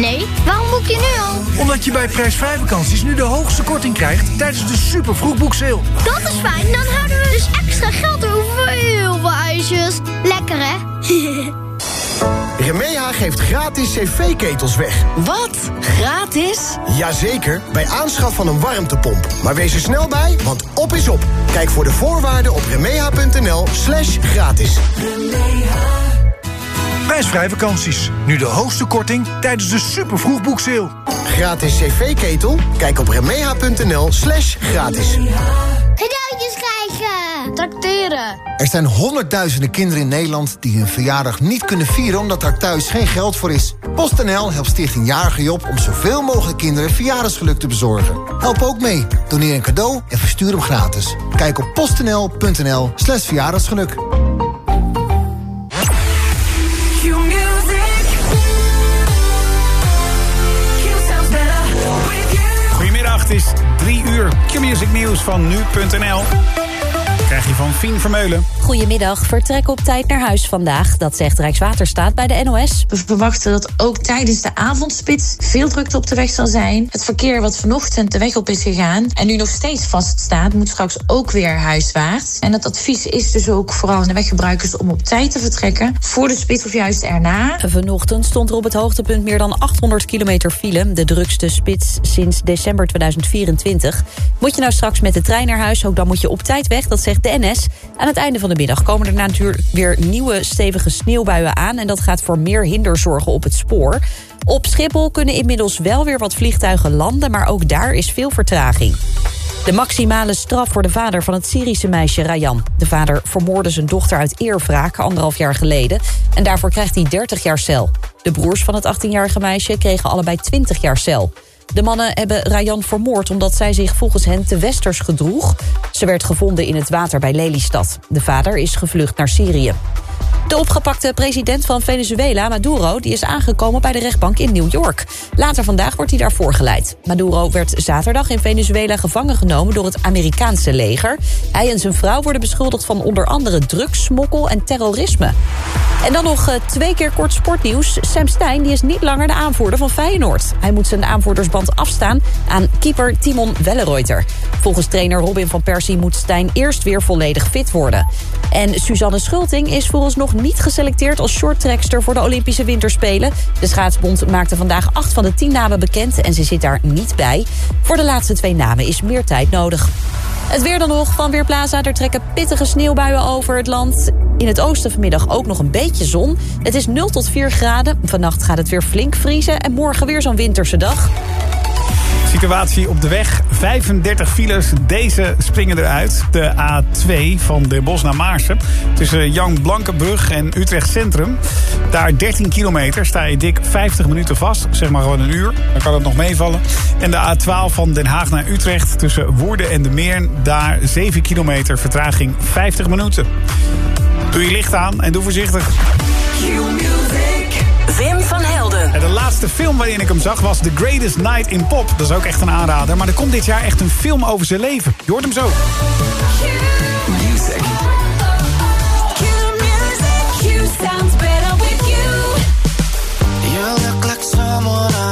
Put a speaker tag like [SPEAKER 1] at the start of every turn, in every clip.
[SPEAKER 1] Nee, waarom boek je nu al?
[SPEAKER 2] Omdat je bij prijsvrij vakanties nu de hoogste korting krijgt tijdens de super vroegboekseil.
[SPEAKER 1] Dat is fijn, dan houden we dus extra geld over voor heel veel ijsjes. Lekker hè?
[SPEAKER 3] Remeha geeft gratis cv-ketels weg.
[SPEAKER 4] Wat? Gratis?
[SPEAKER 3] Jazeker, bij aanschaf van een warmtepomp. Maar wees er snel bij, want op is op. Kijk voor de voorwaarden op remeha.nl slash gratis.
[SPEAKER 2] Prijsvrij vakanties. Nu de hoogste korting tijdens de super vroegboekseil.
[SPEAKER 3] Gratis cv-ketel? Kijk op remeha.nl slash gratis.
[SPEAKER 1] Cadeautjes krijgen!
[SPEAKER 5] Tracteren.
[SPEAKER 6] Er zijn honderdduizenden kinderen in Nederland die hun verjaardag niet kunnen vieren omdat daar thuis geen geld voor is. PostNL helpt Stichting Jarige Job om zoveel mogelijk kinderen verjaardagsgeluk te bezorgen. Help ook mee. Doneer een cadeau en verstuur hem gratis. Kijk op postnl.nl slash verjaardagsgeluk.
[SPEAKER 7] Is 3 uur. Q-Music Nieuws van nu.nl. Krijg je van Fien Vermeulen.
[SPEAKER 8] Goedemiddag, vertrek op tijd naar huis vandaag. Dat zegt Rijkswaterstaat bij de NOS.
[SPEAKER 9] We verwachten dat ook tijdens de avondspits veel drukte op de weg zal zijn. Het verkeer wat vanochtend de weg op is gegaan en nu nog steeds vaststaat, moet straks ook weer huiswaarts. En het advies is dus ook vooral aan de weggebruikers om op tijd te vertrekken voor de spits of juist erna.
[SPEAKER 8] Vanochtend stond er op het hoogtepunt meer dan 800 kilometer file. De drukste spits sinds december 2024. Moet je nou straks met de trein naar huis, ook dan moet je op tijd weg, dat zegt de NS. Aan het einde van de middag komen er natuurlijk weer nieuwe stevige sneeuwbuien aan... en dat gaat voor meer hinder zorgen op het spoor. Op Schiphol kunnen inmiddels wel weer wat vliegtuigen landen... maar ook daar is veel vertraging. De maximale straf voor de vader van het Syrische meisje Rayan. De vader vermoordde zijn dochter uit eerwraak anderhalf jaar geleden... en daarvoor krijgt hij 30 jaar cel. De broers van het 18-jarige meisje kregen allebei 20 jaar cel. De mannen hebben Rayan vermoord omdat zij zich volgens hen te westers gedroeg. Ze werd gevonden in het water bij Lelystad. De vader is gevlucht naar Syrië. De opgepakte president van Venezuela, Maduro, die is aangekomen bij de rechtbank in New York. Later vandaag wordt hij daar voorgeleid. Maduro werd zaterdag in Venezuela gevangen genomen door het Amerikaanse leger. Hij en zijn vrouw worden beschuldigd van onder andere drugssmokkel en terrorisme. En dan nog uh, twee keer kort sportnieuws. Sam Stein die is niet langer de aanvoerder van Feyenoord. Hij moet zijn aanvoerdersband afstaan aan keeper Timon Welleroyter. Volgens trainer Robin van Persie moet Stein eerst weer volledig fit worden. En Suzanne Schulting is vooralsnog niet geselecteerd als shorttrackster voor de Olympische Winterspelen. De schaatsbond maakte vandaag acht van de tien namen bekend en ze zit daar niet bij. Voor de laatste twee namen is meer tijd nodig. Het weer dan nog van Weerplaza. Er trekken pittige sneeuwbuien over het land. In het oosten vanmiddag ook nog een beetje zon. Het is 0 tot 4 graden. Vannacht gaat het weer flink vriezen. En morgen weer zo'n winterse dag.
[SPEAKER 7] Situatie op de weg. 35 files. Deze springen eruit. De A2 van de Bos naar Maarsen. Tussen Jan Blankenburg en Utrecht Centrum. Daar 13 kilometer. Sta je dik 50 minuten vast. Zeg maar gewoon een uur. Dan kan het nog meevallen. En de A12 van Den Haag naar Utrecht. Tussen Woerden en de Meern. Daar 7 kilometer. Vertraging 50 minuten. Doe je licht aan en doe voorzichtig.
[SPEAKER 4] Wim van Helden.
[SPEAKER 7] En de laatste film waarin ik hem zag was The Greatest Night in Pop. Dat is ook echt een aanrader. Maar er komt dit jaar echt een film over zijn leven. Je hoort hem zo.
[SPEAKER 10] Music.
[SPEAKER 11] someone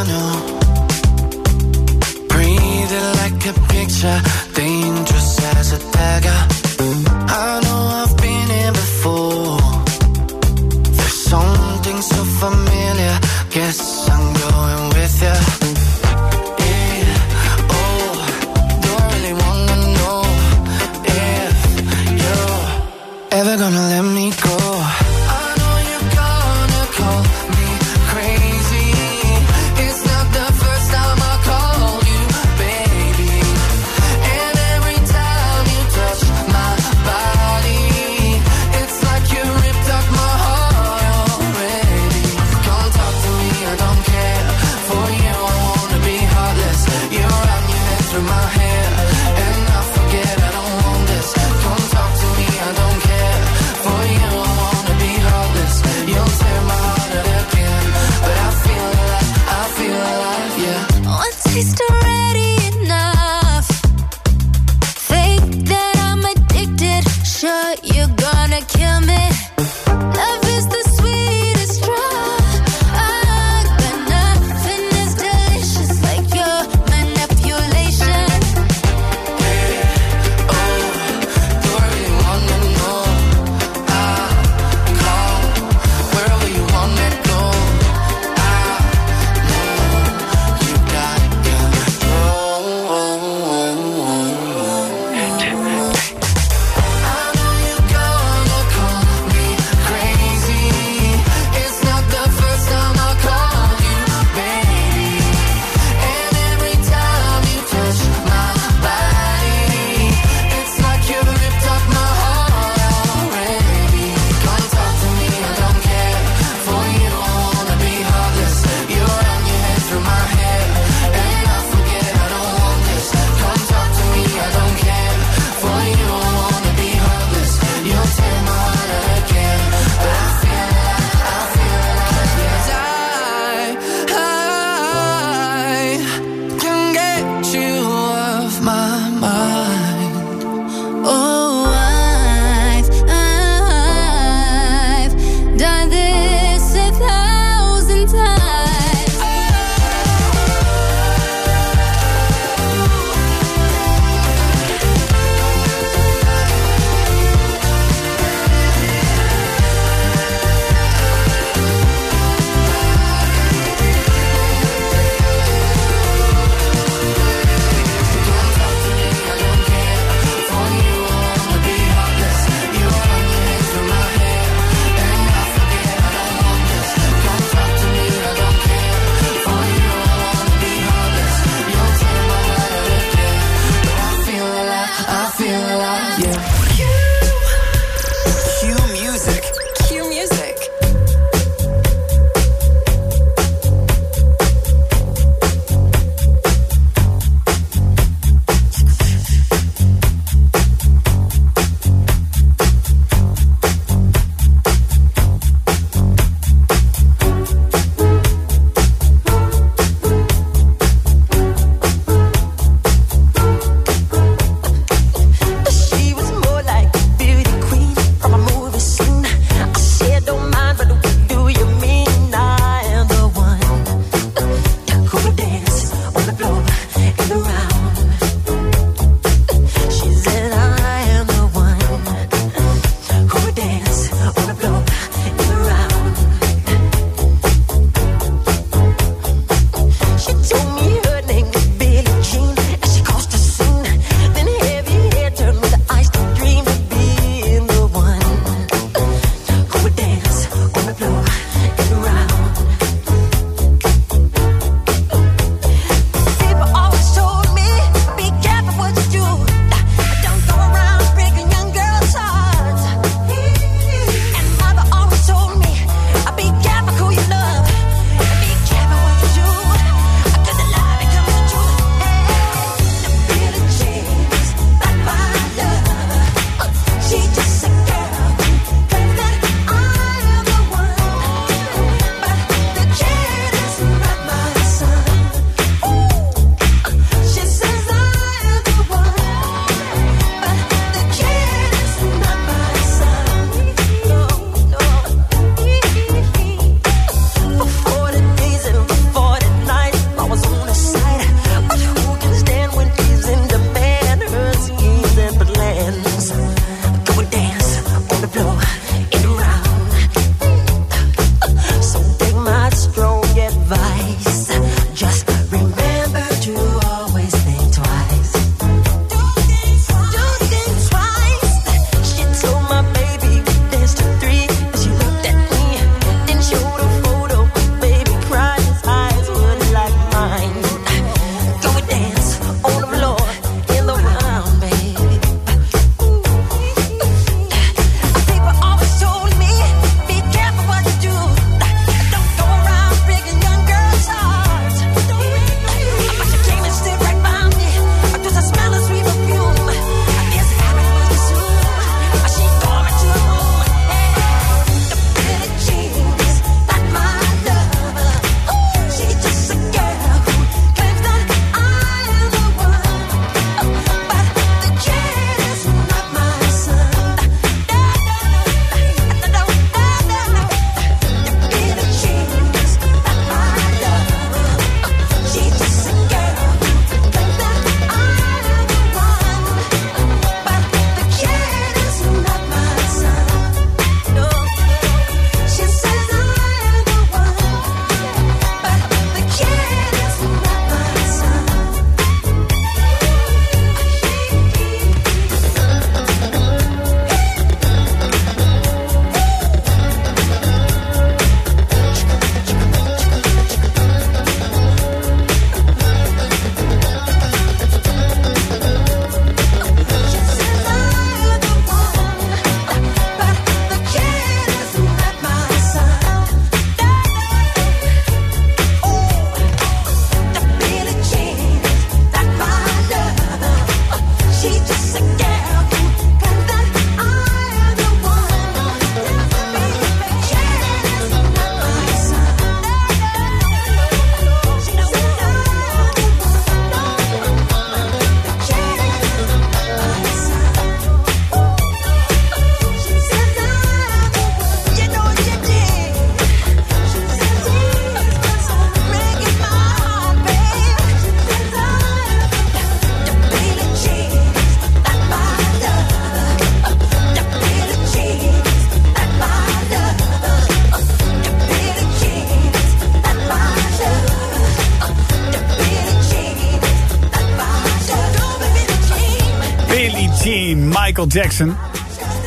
[SPEAKER 7] Michael Jackson.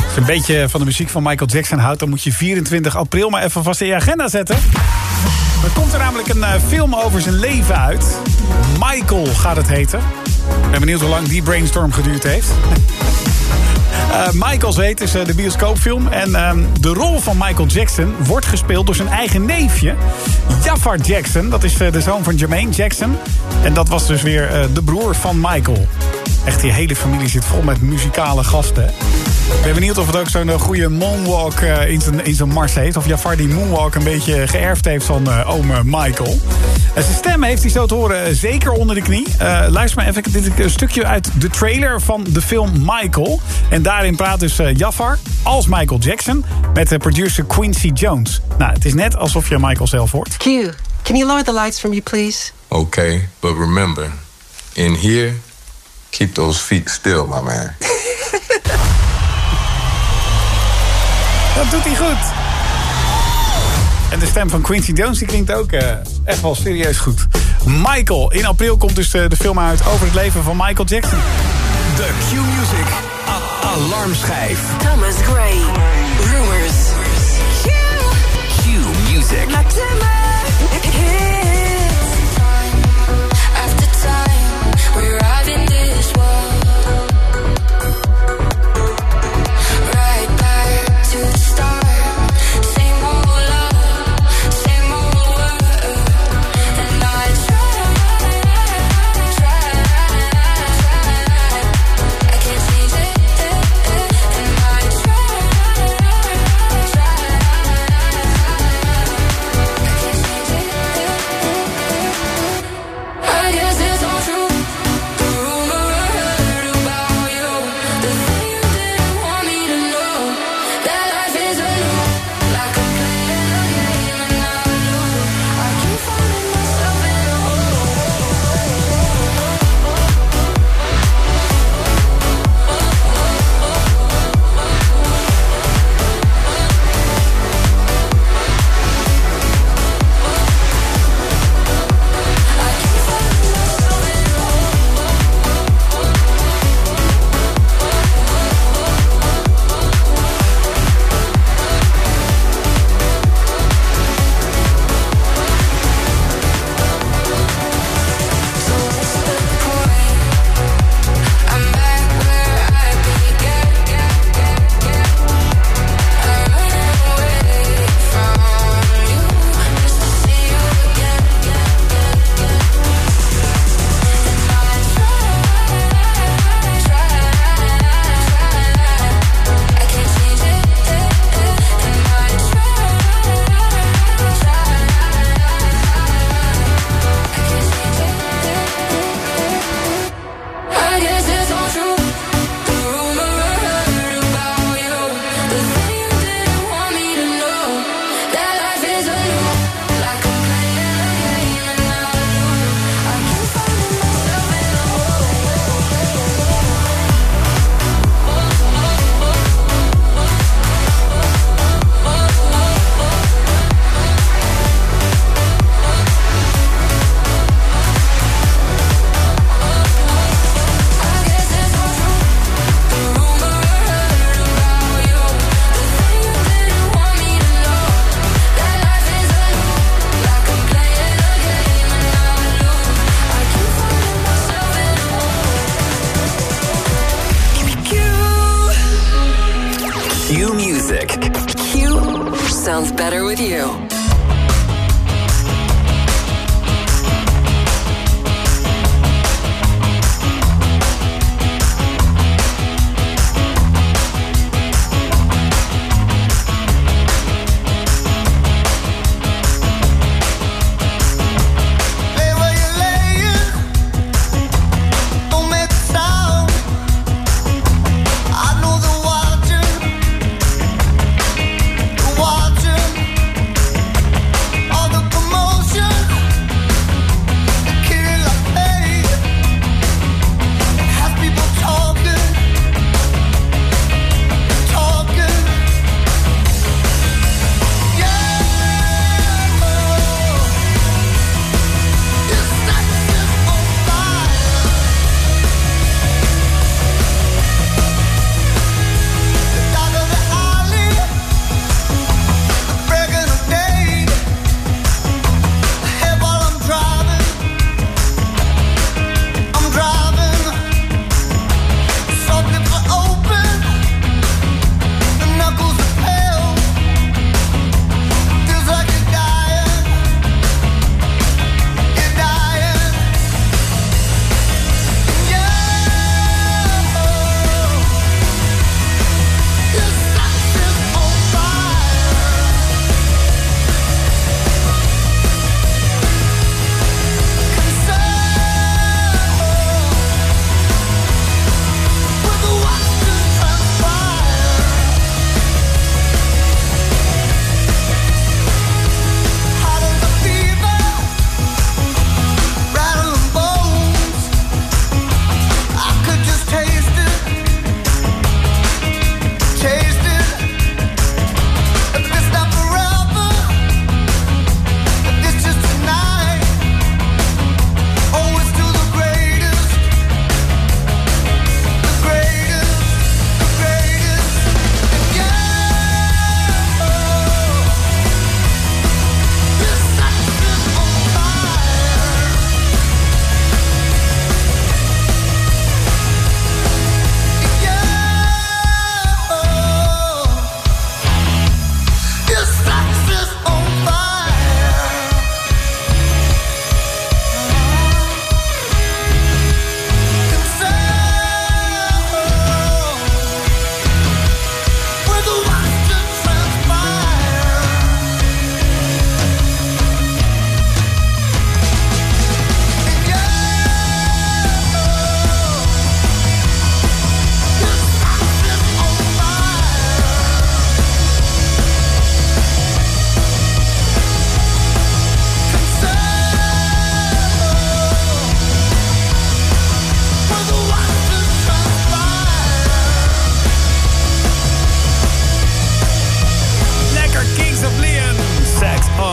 [SPEAKER 7] Als je een beetje van de muziek van Michael Jackson houdt... dan moet je 24 april maar even vast in je agenda zetten. Er komt er namelijk een eh, film over zijn leven uit. Michael gaat het heten. Ik ben benieuwd hoe lang die brainstorm geduurd heeft. Eh, Michael Zweet is eh, de bioscoopfilm. En ehm, de rol van Michael Jackson wordt gespeeld door zijn eigen neefje. Jafar Jackson. Dat is de zoon van Jermaine Jackson. En dat was dus weer de broer van Michael. Echt, die hele familie zit vol met muzikale gasten. hè. Ik ben benieuwd of het ook zo'n eh, goede moonwalk eh, in zijn, in zijn mars heeft. Of Jafar die moonwalk een beetje geërfd heeft van eh oom Michael. En zijn stem heeft hij zo te horen zeker onder de knie. Eh, luister maar even, dit is een stukje uit de trailer van de film Michael. En daarin praat dus Jafar als Michael Jackson... met de producer Quincy Jones. Nou, het is net alsof je Michael zelf hoort.
[SPEAKER 12] Q, can you lower the lights from you, please?
[SPEAKER 13] Okay, but remember, in here, keep those feet still, my man.
[SPEAKER 7] Dat doet hij goed. En de stem van Quincy Jones die klinkt ook eh, echt wel serieus goed. Michael. In april komt dus eh, de film uit over het leven van Michael Jackson.
[SPEAKER 14] De Q-Music alarmschijf.
[SPEAKER 15] Thomas Gray. Rumors.
[SPEAKER 14] Q-Music.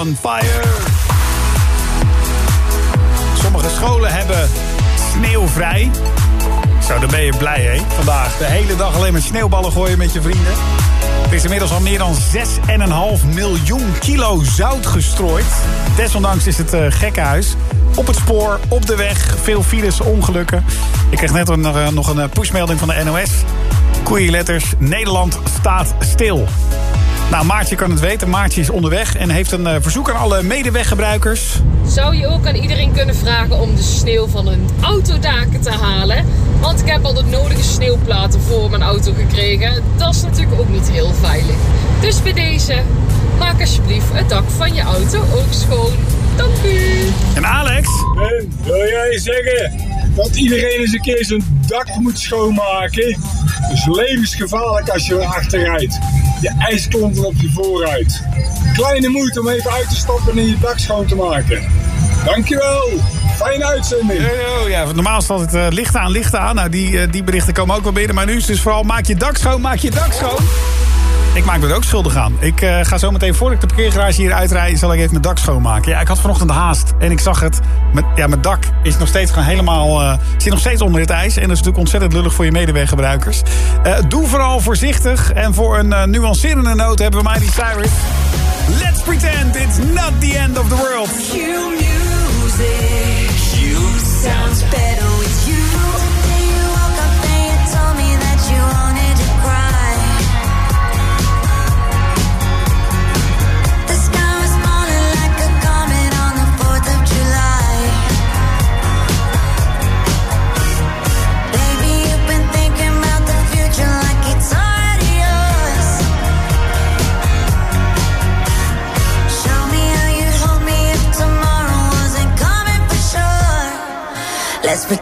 [SPEAKER 7] Fire. Sommige scholen hebben sneeuwvrij. Zo, dan ben je blij, hè? Vandaag de hele dag alleen met sneeuwballen gooien met je vrienden. Er is inmiddels al meer dan 6,5 miljoen kilo zout gestrooid. Desondanks is het uh, gekkenhuis. Op het spoor, op de weg, veel files, ongelukken. Ik kreeg net een, uh, nog een uh, pushmelding van de NOS. Koeienletters, Nederland staat stil. Nou, Maartje kan het weten. Maartje is onderweg en heeft een uh, verzoek aan alle medeweggebruikers.
[SPEAKER 16] Zou je ook aan iedereen kunnen vragen om de sneeuw van hun autodaken te halen? Want ik heb al de nodige sneeuwplaten voor mijn auto gekregen. Dat is natuurlijk ook niet heel veilig. Dus bij deze, maak alsjeblieft het dak van je auto ook schoon. Dank u.
[SPEAKER 7] En Alex?
[SPEAKER 17] Ben, wil jij zeggen dat iedereen eens een keer zijn dak moet schoonmaken? Is levensgevaarlijk als je erachter rijdt. Je ijsklompen op je vooruit. Kleine moeite om even uit te stappen en je dak schoon te maken. Dankjewel. Fijne uitzending.
[SPEAKER 7] Yo, ja, normaal staat het uh, licht aan, licht aan. Nou, die, uh, die berichten komen ook wel binnen. Maar nu is het dus vooral maak je dak schoon, maak je dak schoon. Ik maak me er ook schuldig aan. Ik uh, ga zo meteen, voordat ik de parkeergarage hier uitrijd... zal ik even mijn dak schoonmaken. Ja, ik had vanochtend haast en ik zag het. Met, ja, mijn dak is nog steeds gewoon helemaal... Uh, zit nog steeds onder het ijs. En dat is natuurlijk ontzettend lullig voor je medeweggebruikers. Uh, doe vooral voorzichtig. En voor een nuancerende noot hebben we Miley Cyrus. Let's pretend it's not the end of the world.
[SPEAKER 18] You music. You sounds better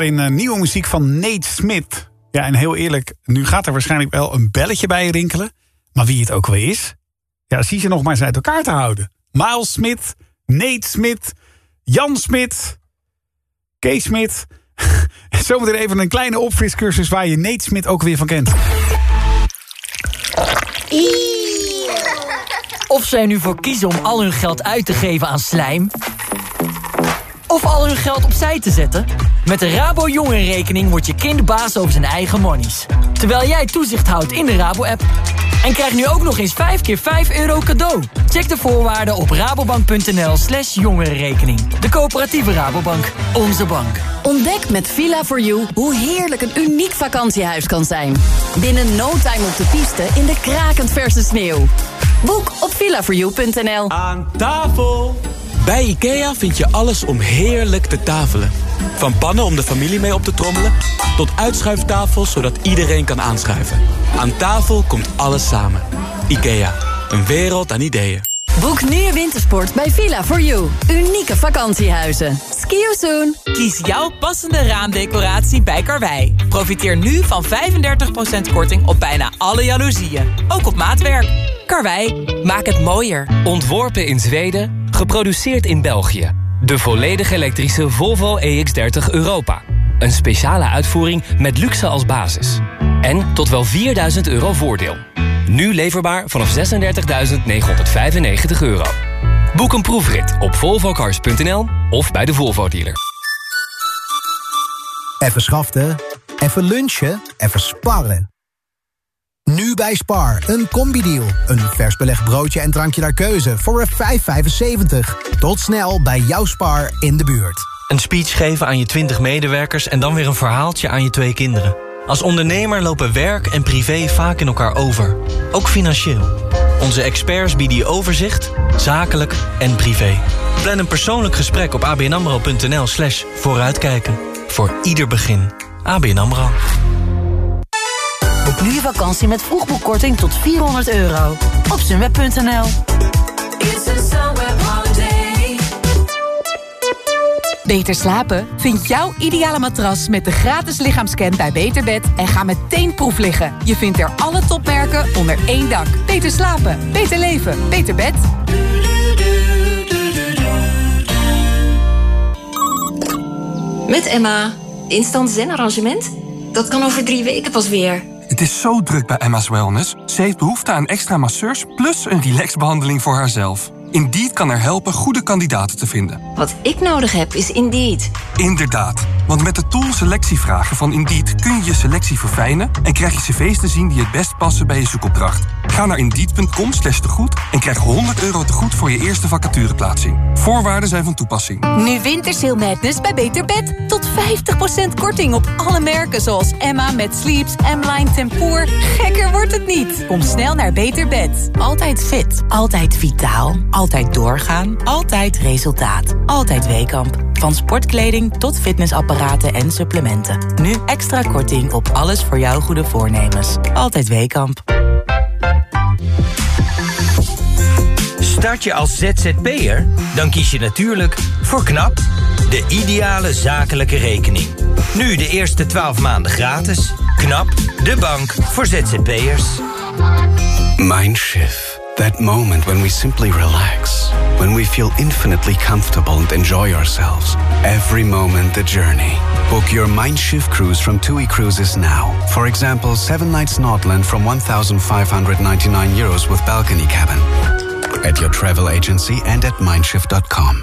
[SPEAKER 7] Daarin eh, nieuwe muziek van Nate Smith. Ja, en heel eerlijk, nu gaat er waarschijnlijk wel een belletje bij rinkelen. Maar wie het ook wel is, ja, zie ze nog maar eens uit elkaar te houden. Miles Smith, Nate Smith, Jan Smith, Kees Smith. En Zometeen even een kleine opfriscursus waar je Nate Smith ook weer van kent.
[SPEAKER 10] Of zij nu voor kiezen om al hun geld uit te geven aan slijm... of al hun geld opzij te zetten... met de Rabo Jongerenrekening wordt je kind baas over zijn eigen monies. Terwijl jij toezicht houdt in de Rabo-app. En krijg nu ook nog eens 5 keer 5 euro cadeau. Check de voorwaarden op rabobank.nl slash jongerenrekening. De coöperatieve Rabobank. Onze bank.
[SPEAKER 4] Ontdek met Villa4You hoe heerlijk een uniek vakantiehuis kan zijn. Binnen no time op de piste in de krakend verse sneeuw. Boek op villa4you.nl.
[SPEAKER 19] Aan tafel! Bij IKEA vind je alles om heerlijk te tafelen. Van pannen om de familie mee op te trommelen... tot uitschuiftafels zodat iedereen kan aanschuiven. Aan tafel komt alles samen. IKEA, een wereld aan ideeën.
[SPEAKER 4] Boek nu je wintersport bij Villa4You. Unieke vakantiehuizen. Ski you soon.
[SPEAKER 20] Kies jouw passende raamdecoratie bij Karwei. Profiteer nu van 35% korting op bijna alle jaloezieën. Ook op maatwerk. Karwei, maak het mooier.
[SPEAKER 21] Ontworpen in Zweden, geproduceerd in België. De volledig elektrische Volvo EX30 Europa. Een speciale uitvoering met luxe als basis. En tot wel 4000 euro voordeel. Nu leverbaar vanaf 36.995 euro. Boek een proefrit op volvocars.nl of bij de Volvo dealer.
[SPEAKER 6] Even schaften, even lunchen, even sparren. Nu bij Spar, een combi-deal. Een vers belegd broodje en drankje naar keuze voor 5,75. Tot snel bij jouw Spar in de buurt.
[SPEAKER 22] Een speech geven aan je 20 medewerkers en dan weer een verhaaltje aan je twee kinderen. Als ondernemer lopen werk en privé vaak in elkaar over. Ook financieel. Onze experts bieden je overzicht, zakelijk en privé. Plan een persoonlijk gesprek op abnamro.nl slash vooruitkijken. Voor ieder begin. ABN AMRO.
[SPEAKER 23] Je vakantie met vroegboekkorting tot 400 euro. Op sunweb.nl
[SPEAKER 4] Beter slapen? Vind jouw ideale matras met de gratis lichaamscan bij Beterbed en ga meteen proef liggen. Je vindt er alle topmerken onder één dak. Beter slapen, beter leven, beter bed.
[SPEAKER 24] Met Emma. Instant zen-arrangement? Dat kan over drie weken pas weer.
[SPEAKER 25] Het is zo druk bij Emma's Wellness. Ze heeft behoefte aan extra masseurs plus een relaxbehandeling voor haarzelf. Indeed kan er helpen goede kandidaten te vinden.
[SPEAKER 24] Wat ik nodig heb is Indeed.
[SPEAKER 25] Inderdaad, want met de tool selectievragen van Indeed kun je je selectie verfijnen en krijg je cv's te zien die het best passen bij je zoekopdracht. Ga naar indeed.com slash tegoed en krijg 100 euro tegoed voor je eerste vacatureplaatsing. Voorwaarden zijn van toepassing.
[SPEAKER 4] Nu Wintersail Madness bij Beter Bed. Tot 50% korting op alle merken zoals Emma met Sleeps, M-Line Tempoor. Gekker wordt het niet. Kom snel naar Beter Bed.
[SPEAKER 23] Altijd fit, altijd vitaal, altijd doorgaan, altijd resultaat. Altijd Weekamp. Van sportkleding tot fitnessapparaten en supplementen. Nu extra korting op alles voor jouw goede voornemens. Altijd Weekamp.
[SPEAKER 26] Start je als ZZP'er? Dan kies je natuurlijk voor KNAP, de ideale zakelijke rekening. Nu de eerste 12 maanden gratis. KNAP, de bank voor ZZP'ers.
[SPEAKER 27] Mindshift. That moment when we simply relax, when we feel infinitely comfortable and enjoy ourselves. Every moment the journey. Book your Mindshift cruise from TUI Cruises now. For example, seven nights Nordland from 1,599 euros with balcony cabin. At your travel agency and at mindshift.com.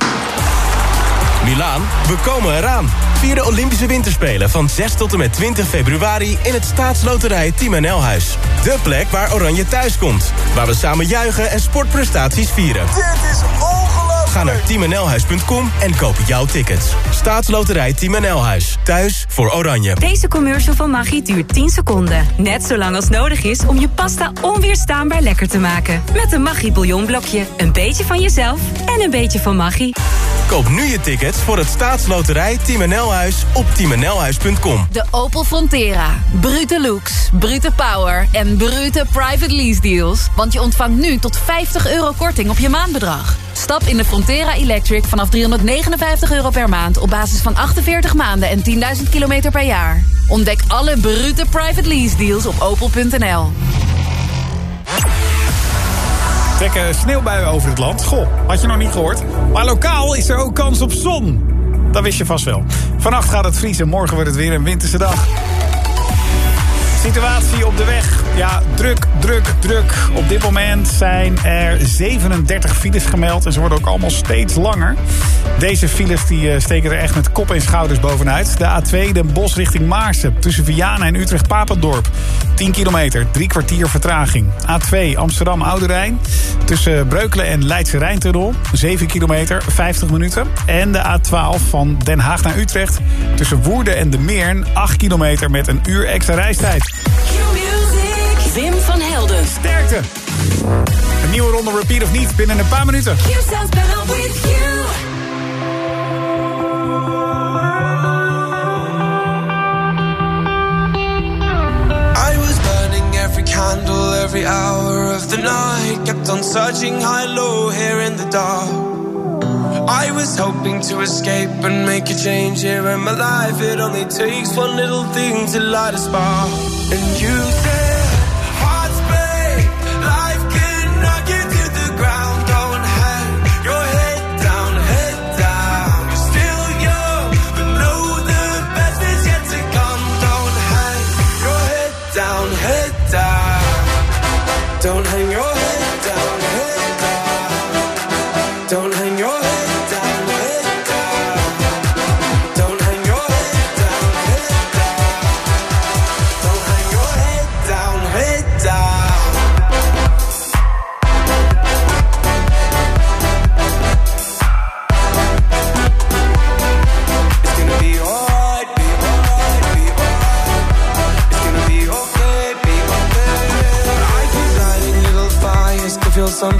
[SPEAKER 28] Milaan, we komen eraan. Vier de Olympische Winterspelen van 6 tot en met 20 februari... in het staatsloterij Team NL Huis. De plek waar Oranje thuis komt. Waar we samen juichen en sportprestaties vieren.
[SPEAKER 2] Dit is!
[SPEAKER 28] Ga naar teamnlhuis.com en koop jouw tickets. Staatsloterij Team NL Huis. Thuis voor Oranje.
[SPEAKER 29] Deze commercial van Maggi duurt 10 seconden. Net zo lang als nodig is om je pasta onweerstaanbaar lekker te maken. Met een Maggi bouillonblokje. Een beetje van jezelf en een beetje van Maggi.
[SPEAKER 28] Koop nu je tickets voor het staatsloterij Team NL Huis op teamnlhuis.com.
[SPEAKER 29] De Opel Frontera. Brute looks, brute power en brute private lease deals. Want je ontvangt nu tot 50 euro korting op je maandbedrag. Stap in de Frontera Electric vanaf 359 euro per maand... op basis van 48 maanden en 10.000 kilometer per jaar. Ontdek alle brute private lease deals op opel.nl.
[SPEAKER 7] trekken sneeuwbuien over het land. Goh, had je nog niet gehoord. Maar lokaal is er ook kans op zon. Dat wist je vast wel. Vannacht gaat het vriezen, morgen wordt het weer een winterse dag. Situatie op de weg. Ja, druk, druk, druk. Op dit moment zijn er 37 files gemeld. En ze worden ook allemaal steeds langer. Deze files die eh, steken er echt met kop en schouders bovenuit. De A2, Den Bosch richting Maarsen. Tussen Vianen en Utrecht-Papendorp. 10 kilometer, drie kwartier vertraging. A2, Amsterdam Oude Rijn. Tussen Breukelen en Leidse Rijntunnel. 7 kilometer, 50 minuten. En de A12 van Den Haag naar Utrecht. Tussen Woerden en De Meern. 8 kilometer met een uur extra reistijd.
[SPEAKER 23] Wim van Helden.
[SPEAKER 7] Sterkte. Een nieuwe ronde repeat of niet binnen een paar minuten.
[SPEAKER 30] I was burning every candle every hour of the night. Kept on searching high, low, here in the dark. I was hoping to escape and make a change here in my life. It only takes one little thing to light a spark. And you said,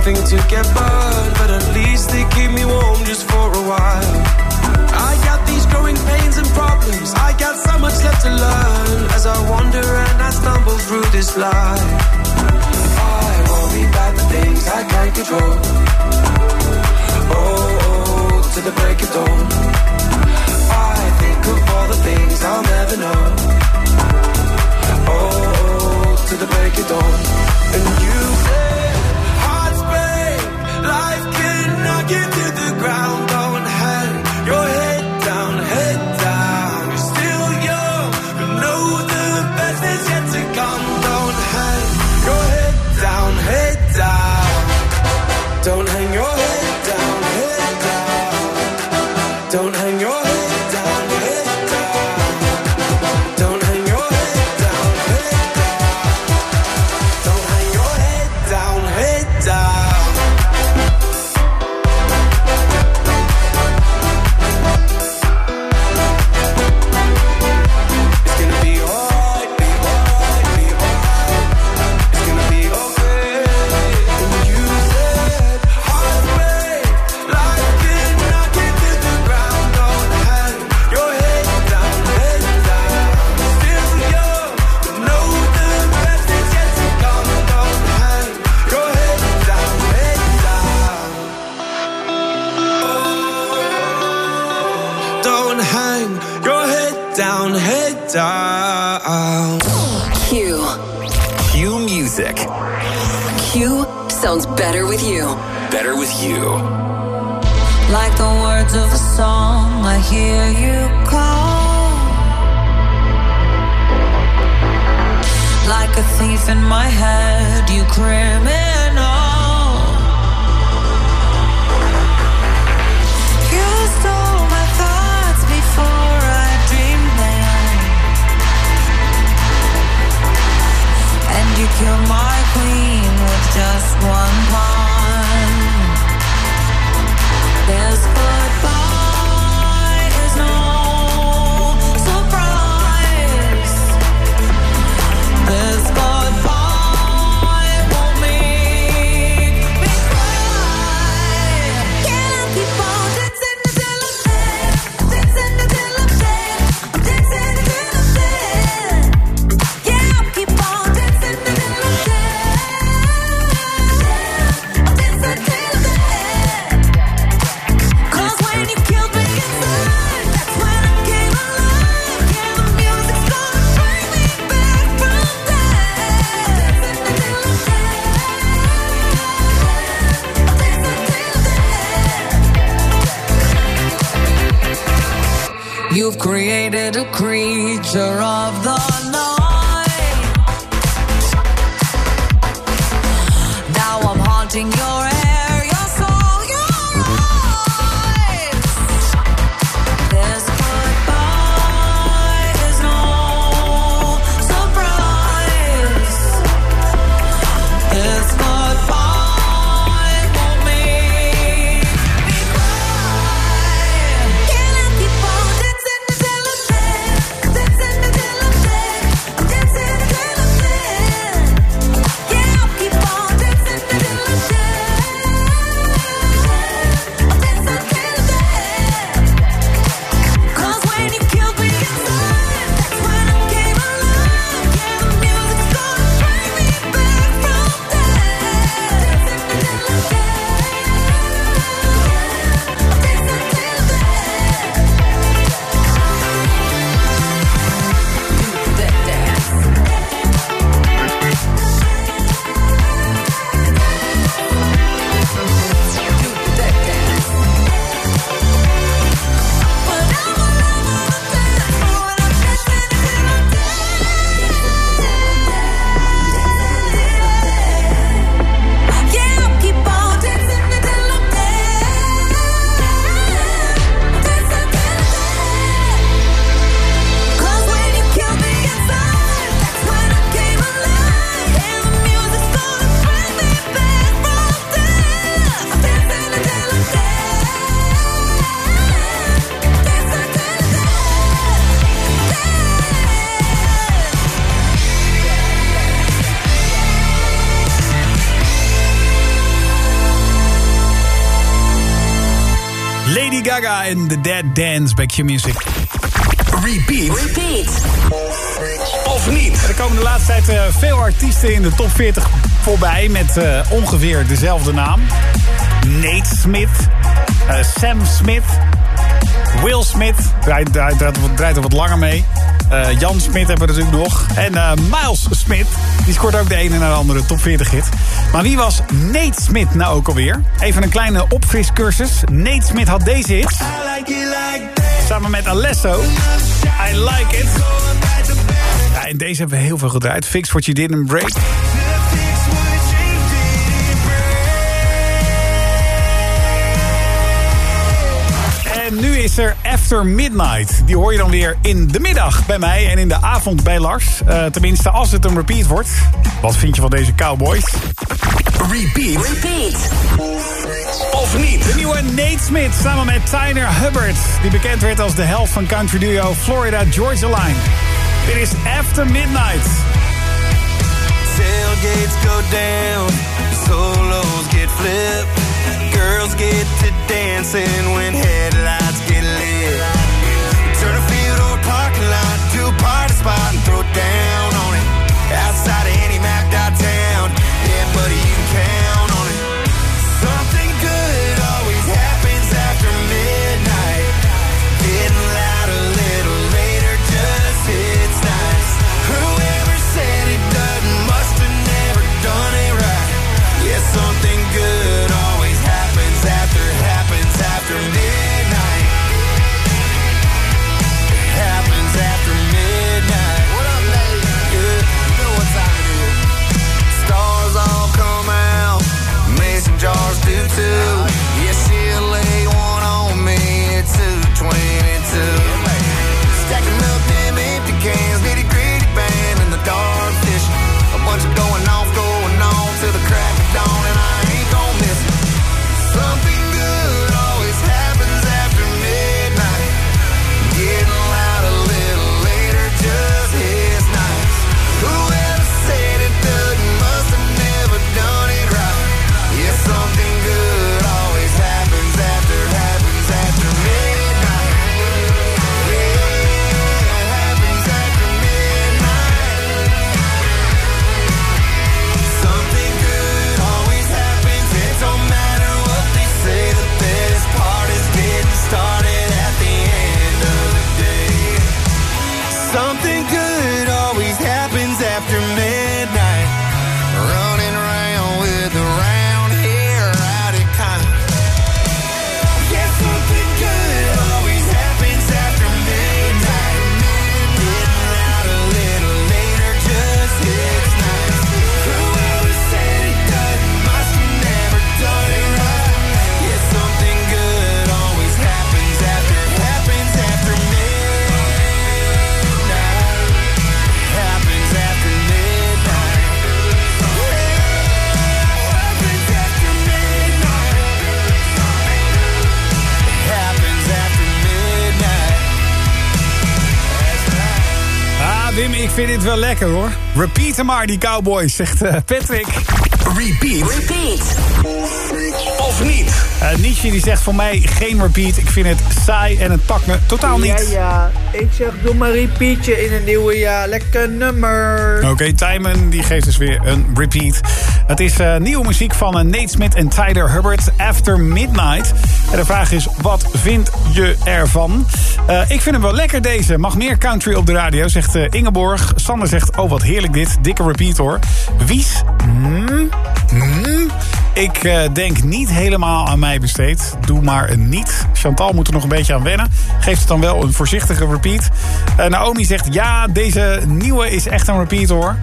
[SPEAKER 18] feel something to get Don't The
[SPEAKER 31] Dead
[SPEAKER 7] Dance bij Q-Music.
[SPEAKER 32] Repeat.
[SPEAKER 33] Repeat.
[SPEAKER 32] Of niet?
[SPEAKER 7] Er komen de laatste tijd eh, veel artiesten in de top 40 voorbij... met eh, ongeveer dezelfde naam. Nate Smith, eh, Sam Smith, Will Smith... draait, draait, draait, draait er wat langer mee. Eh, Jan Smith hebben we natuurlijk nog. En eh, Miles Smith, die scoort ook de ene naar de andere top 40 hit. Maar wie was Nate Smith nou ook alweer? Even een kleine opfriscursus. Nate Smith had deze hit. Samen met Alesso. I like it. En deze hebben we heel veel gedraaid. Fix what you didn't break. Nu is er After Midnight. Die hoor je dan weer in de middag bij mij en in de avond bij Lars. Eh, tenminste, als het een repeat wordt. Wat vind je van deze Cowboys?
[SPEAKER 32] Repeat.
[SPEAKER 33] Repeat.
[SPEAKER 32] Of niet?
[SPEAKER 7] De nieuwe Nate Smith samen met Tyler Hubbard. Die bekend werd als de helft van country duo Florida Georgia Line. Dit is After Midnight.
[SPEAKER 34] Tailgates go down, solos get flipped, girls get to dancing when headlights get lit. Turn a field or parking lot to a party spot and throw down on it. Outside of any
[SPEAKER 7] vind dit wel lekker hoor. Repeat hem maar, die Cowboys, zegt eh, Patrick.
[SPEAKER 32] Repeat.
[SPEAKER 33] Repeat.
[SPEAKER 32] Of niet?
[SPEAKER 7] Eh Nietzsche die zegt voor mij geen repeat. Ik vind het saai en het pakt me totaal niet.
[SPEAKER 35] Ja, ja. Ik zeg, doe maar repeatje in het nieuwe jaar. Lekker nummer.
[SPEAKER 7] Oké, Timon die geeft dus weer een repeat. Het is eh, nieuwe muziek van eh, Nate Smith en Tyler Hubbard, After Midnight. En de vraag is, wat vind je ervan? Eh, ik vind hem wel lekker deze. Mag meer country op de radio, zegt Ingeborg. Sander zegt, oh wat heerlijk dit. Dikke repeat hoor. Wies, mm. Ik eh, denk niet helemaal aan mij besteed. Doe maar een niet. Chantal moet er nog een beetje aan wennen. Geeft het dan wel een voorzichtige repeat. Eh, Naomi zegt ja, deze nieuwe is echt een repeat hoor.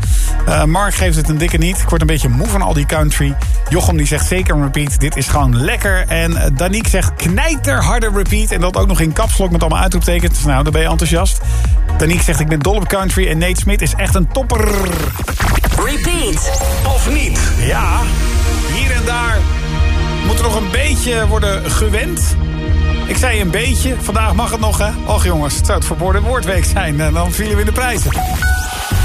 [SPEAKER 7] Eh, Mark geeft het een dikke niet. Ik word een beetje moe van al die country. Jochem die zegt zeker een repeat. Dit is gewoon lekker. En Danique zegt knijterharde repeat. En dat ook nog in kapslok met allemaal uitroeptekens. Nou, dan ben je enthousiast. Danique zegt ik ben dol op country. En Nate Smith is echt een topper.
[SPEAKER 33] Repeat.
[SPEAKER 32] Of niet?
[SPEAKER 7] Ja, hier en daar moet er nog een beetje worden gewend. Ik zei een beetje, vandaag mag het nog hè. Och jongens, het zou het verboden woordweek zijn. En dan vielen we in de prijzen.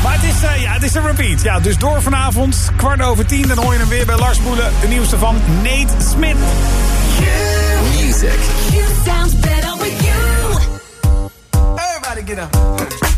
[SPEAKER 7] Maar het is, eh, ja, het is een repeat. Ja, dus door vanavond, kwart over tien. Dan hoor je hem weer bij Lars Boelen. De nieuwste van Nate Smith.
[SPEAKER 33] Music.
[SPEAKER 36] You sounds better with you.
[SPEAKER 30] Everybody get up.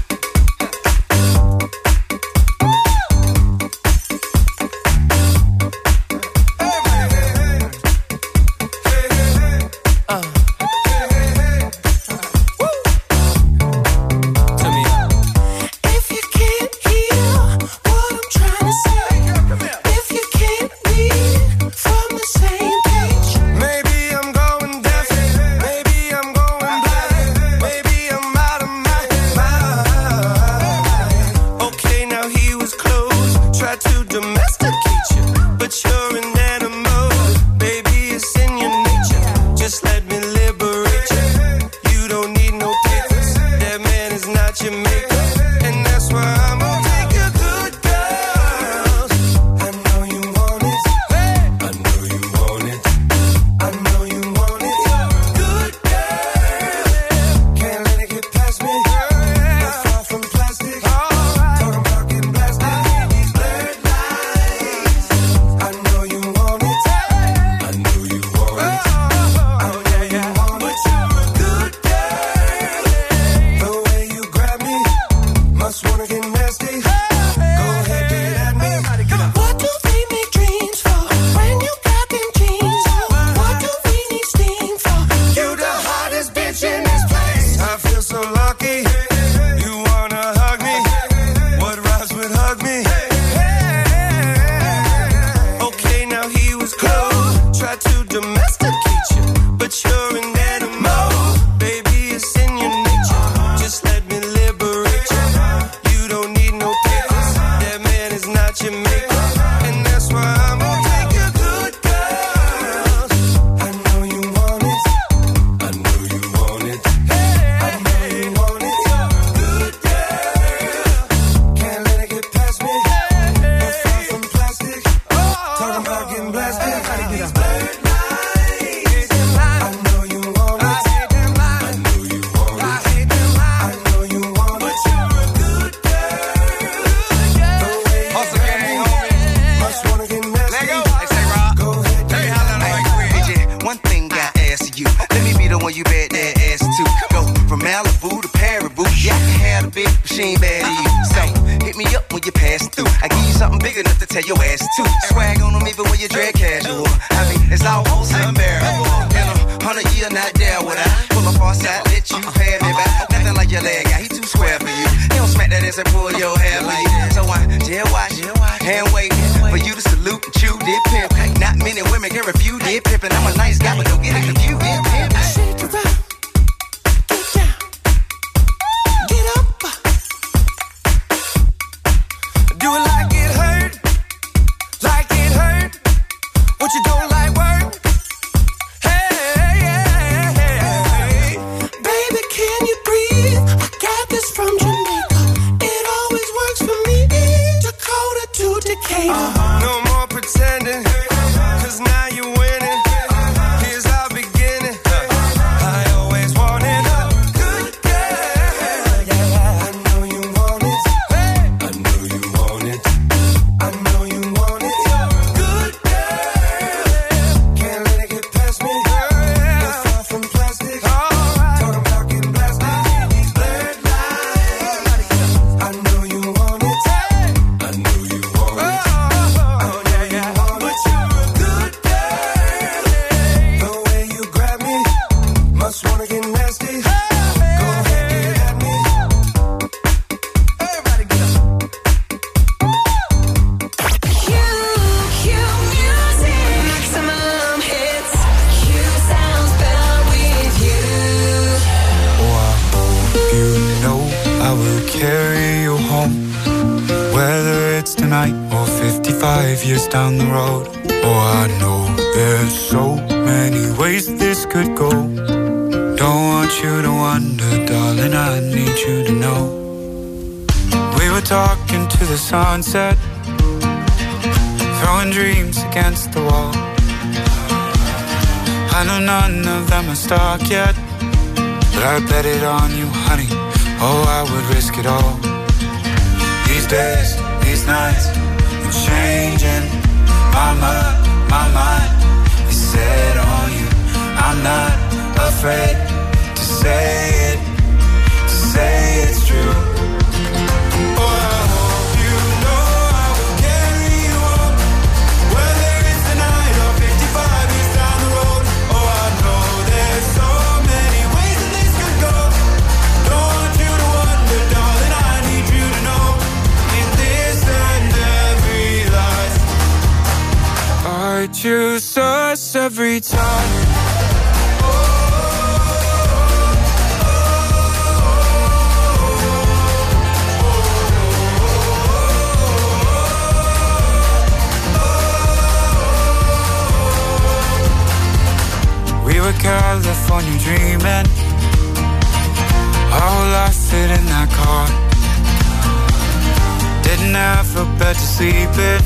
[SPEAKER 30] A
[SPEAKER 37] bed to sleep in.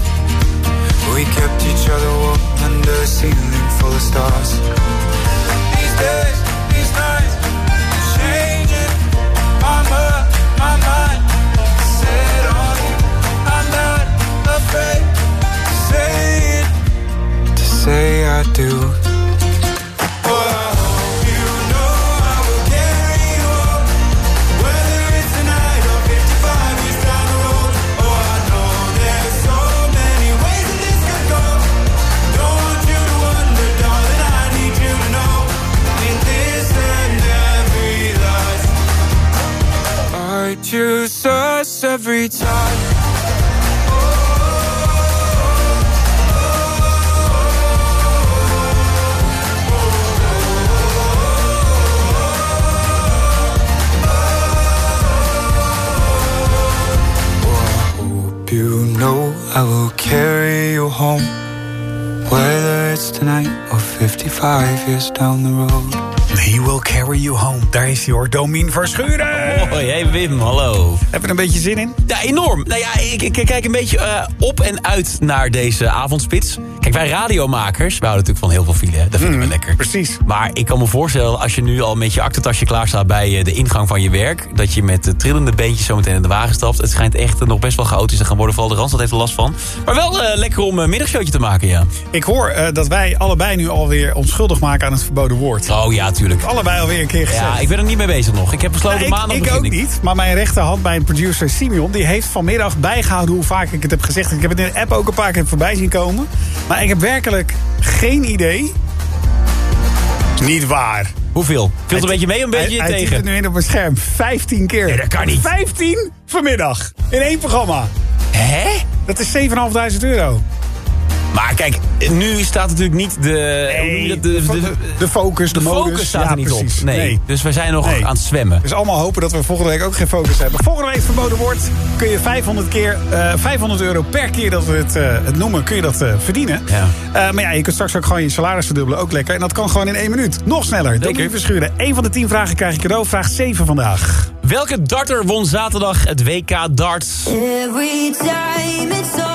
[SPEAKER 37] We kept each other warm under a ceiling full of stars. These days, these nights, changing my mind, my mind. Set on you, I'm not afraid to say it, to say I do. Every time. you know I will carry you home. Whether it's tonight or 55 years down the road.
[SPEAKER 7] He will carry you home. Daar is hij hoor, Domien Verschuren.
[SPEAKER 21] Hoi, hey Wim, hallo.
[SPEAKER 7] Heb je er een beetje zin in?
[SPEAKER 21] Ja, enorm. Nou ja, ik, ik kijk een beetje eh, op en uit naar deze avondspits. Wij radiomakers, we houden natuurlijk van heel veel file. hè. Dat vinden we lekker.
[SPEAKER 7] Mm, Precies.
[SPEAKER 21] Maar ik kan me voorstellen, als je nu al met je aktentasje klaar staat bij eh, de ingang van je werk... dat je met de trillende beentjes zo meteen in de wagen stapt. Het schijnt echt eh, nog best wel chaotisch te gaan worden. Vooral de Randstad heeft er last van. Maar wel eh, lekker om een middagshowtje te maken, ja.
[SPEAKER 7] Ik hoor dat wij allebei nu alweer onschuldig maken aan het verboden woord.
[SPEAKER 21] Oh ja, tuurlijk.
[SPEAKER 7] Allebei alweer een keer gezegd.
[SPEAKER 21] Ja, ik ben er niet mee bezig nog. Ik heb besloten
[SPEAKER 7] Nou, ik,
[SPEAKER 21] maandag
[SPEAKER 7] ik ook niet, maar mijn rechterhand, mijn producer Simeon... die heeft vanmiddag bijgehouden hoe vaak ik het heb gezegd. Ik heb het in de app ook een paar keer voorbij zien komen. Maar ik heb werkelijk geen idee. Niet waar.
[SPEAKER 21] Hoeveel? Vult een beetje mee, een beetje
[SPEAKER 7] hij, Hij
[SPEAKER 21] tegen?
[SPEAKER 7] zit er nu in op mijn scherm. 15 keer.
[SPEAKER 21] Nee, dat kan niet.
[SPEAKER 7] 15 vanmiddag. In één programma.
[SPEAKER 21] Hè?
[SPEAKER 7] Dat is 7.500 euro.
[SPEAKER 21] Maar kijk, nu staat natuurlijk niet de... hoe noem je dat? de, de,
[SPEAKER 7] De focus, de,
[SPEAKER 21] de
[SPEAKER 7] modus.
[SPEAKER 21] focus staat
[SPEAKER 7] Ja,
[SPEAKER 21] er niet
[SPEAKER 7] precies.
[SPEAKER 21] op. Nee. Dus wij zijn nog
[SPEAKER 7] Nee.
[SPEAKER 21] aan het zwemmen.
[SPEAKER 7] Dus allemaal hopen dat we volgende week ook geen focus hebben. Volgende week verboden wordt, kun je 500, keer, eh, 500 euro per keer dat we het, eh, het noemen, kun je dat eh, verdienen.
[SPEAKER 21] Ja.
[SPEAKER 7] Eh, maar ja, je kunt straks ook gewoon je salaris verdubbelen, ook lekker. En dat kan gewoon in één minuut. Nog sneller. Dominique Verschuren. Eén van de tien vragen krijg je cadeau. Vraag 7 vandaag.
[SPEAKER 21] Welke darter won zaterdag het WK darts?
[SPEAKER 18] Every time it's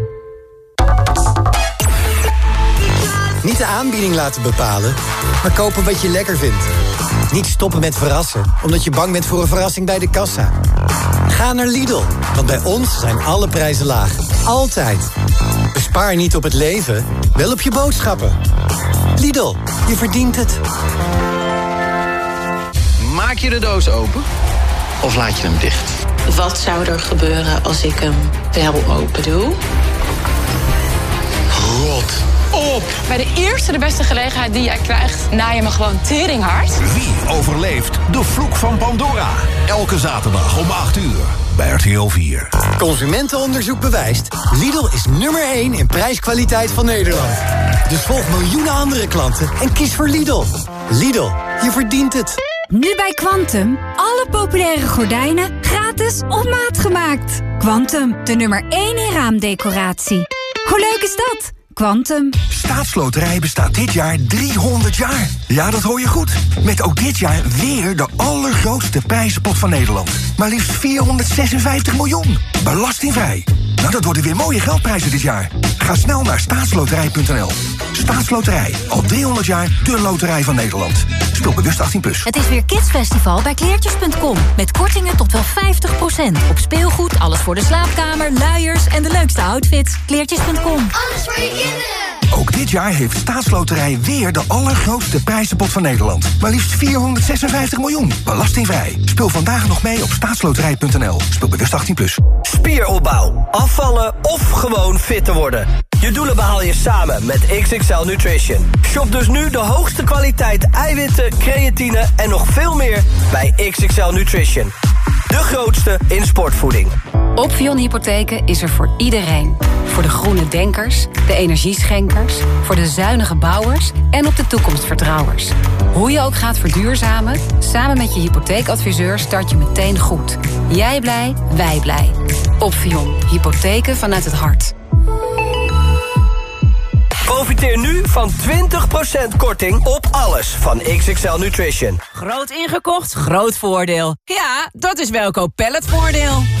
[SPEAKER 6] Niet de aanbieding laten bepalen, maar kopen wat je lekker vindt. Niet stoppen met verrassen, omdat je bang bent voor een verrassing bij de kassa. Ga naar Lidl, want bij ons zijn alle prijzen laag. Altijd. Bespaar niet op het leven, wel op je boodschappen. Lidl, je verdient het.
[SPEAKER 12] Maak je de doos open of laat je hem dicht?
[SPEAKER 38] Wat zou er gebeuren als ik hem wel open doe?
[SPEAKER 12] Rot op!
[SPEAKER 39] Bij de eerste de beste gelegenheid die jij krijgt, naai je me gewoon teringhard.
[SPEAKER 40] Wie overleeft de vloek van Pandora? Elke zaterdag om 8 uur bij RTL 4.
[SPEAKER 6] Consumentenonderzoek bewijst. Lidl is nummer 1 in prijskwaliteit van Nederland. Dus volg miljoenen andere klanten en kies voor Lidl. Lidl, je verdient het.
[SPEAKER 1] Nu bij Quantum. Alle populaire gordijnen gratis op maat gemaakt. Quantum, de nummer 1 in raamdecoratie. Hoe leuk is dat? Quantum.
[SPEAKER 40] Staatsloterij bestaat dit jaar 300 jaar. Ja, dat hoor je goed. Met ook dit jaar weer de allergrootste prijzenpot van Nederland. Maar liefst 456 miljoen. Belastingvrij. Nou, dat worden weer mooie geldprijzen dit jaar. Ga snel naar staatsloterij.nl. Staatsloterij. Al 300 jaar de loterij van Nederland. Speel bewust 18+. Plus.
[SPEAKER 1] Het is weer Kidsfestival bij kleertjes.com. Met kortingen tot wel 50%. Op speelgoed, alles voor de slaapkamer, luiers en de leukste outfits. Kleertjes.com. Alles voor je
[SPEAKER 40] Ook dit jaar heeft Staatsloterij weer de allergrootste prijzenpot van Nederland. Maar liefst 456 miljoen. Belastingvrij. Speel vandaag nog mee op staatsloterij.nl. Speel bewust 18+. Plus.
[SPEAKER 41] Spieropbouw, afvallen of gewoon fit te worden. Je doelen behaal je samen met XXL Nutrition. Shop dus nu de hoogste kwaliteit eiwitten, creatine en nog veel meer bij XXL Nutrition. De grootste in sportvoeding.
[SPEAKER 42] Opvion Hypotheken is er voor iedereen. Voor de groene denkers, de energieschenkers, voor de zuinige bouwers en op de toekomstvertrouwers. Hoe je ook gaat verduurzamen, samen met je hypotheekadviseur start je meteen goed. Jij blij, wij blij. Opvion, hypotheken vanuit het hart.
[SPEAKER 41] Profiteer nu van 20% korting op alles van XXL Nutrition.
[SPEAKER 43] Groot ingekocht, groot voordeel. Ja, dat is Welkoop Palletvoordeel.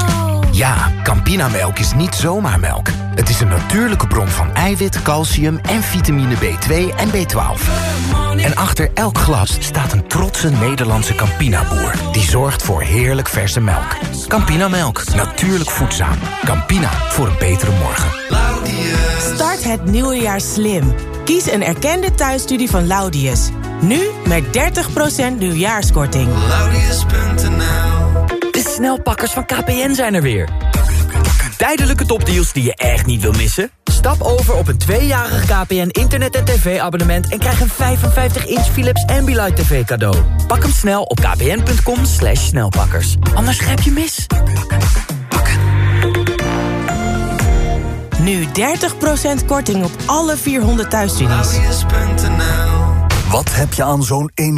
[SPEAKER 27] Ja, Campinamelk is niet zomaar melk. Het is een natuurlijke bron van eiwit, calcium en vitamine B2 en B12. En achter elk glas staat een trotse Nederlandse Campina-boer... die zorgt voor heerlijk verse melk. Campinamelk, natuurlijk voedzaam. Campina, voor een betere morgen.
[SPEAKER 34] Start het nieuwe jaar slim. Kies een erkende thuisstudie van Laudius. Nu met 30% nieuwjaarskorting.
[SPEAKER 10] De snelpakkers van KPN zijn er weer. Tijdelijke topdeals die je echt niet wil missen? Stap over op een tweejarig KPN internet- en tv-abonnement... en krijg een 55-inch Philips Ambilight TV cadeau. Pak hem snel op kpn.com slash snelpakkers. Anders grijp je mis.
[SPEAKER 34] Nu 30% korting op alle 400 thuisstudies.
[SPEAKER 40] Wat heb je aan zo'n